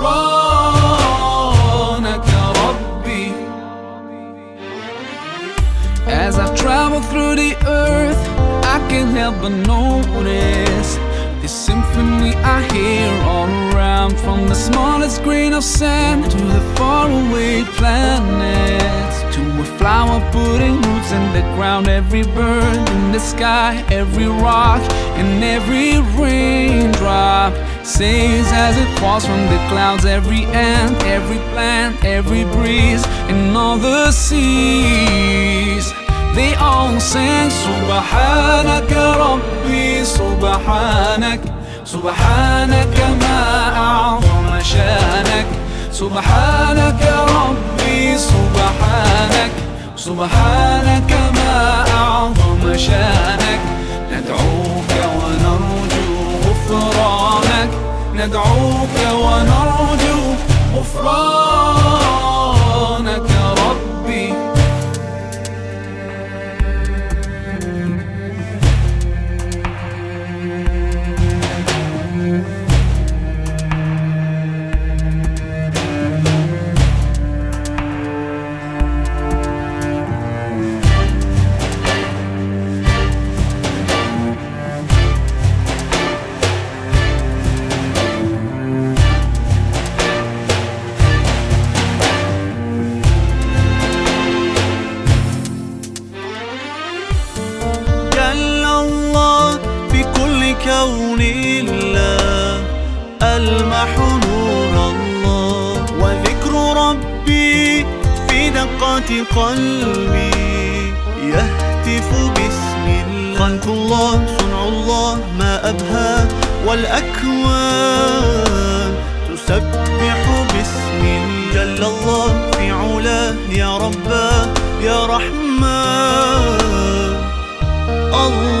غفرانك ربي As I travel through the earth, I can't help but notice the symphony I hear tiniest grain of sand to the faraway planets. To a flower putting roots in the ground, every bird in the sky, every rock, and every raindrop sings as it falls from the clouds. Every ant, every plant, every breeze, and all the seas. They all sing Subhanaka Rabbi, Subhanak, Subhanaka ma أعظم شانك سبحانك ربي سبحانك. سبحانك ما أعظم شانك. ندعوك ونرجو غفرانك. ندعوك ونرجو غفرانك. كون الله ألمح نور الله. وذكر ربي في دقات قلبي يهتف باسم الله. خلق الله صنع الله ما أبهى. والأكوان تسبح باسم الله. جل الله في علاه يا رباه يا رحمن. الله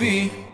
ونرجو غفرانك ربي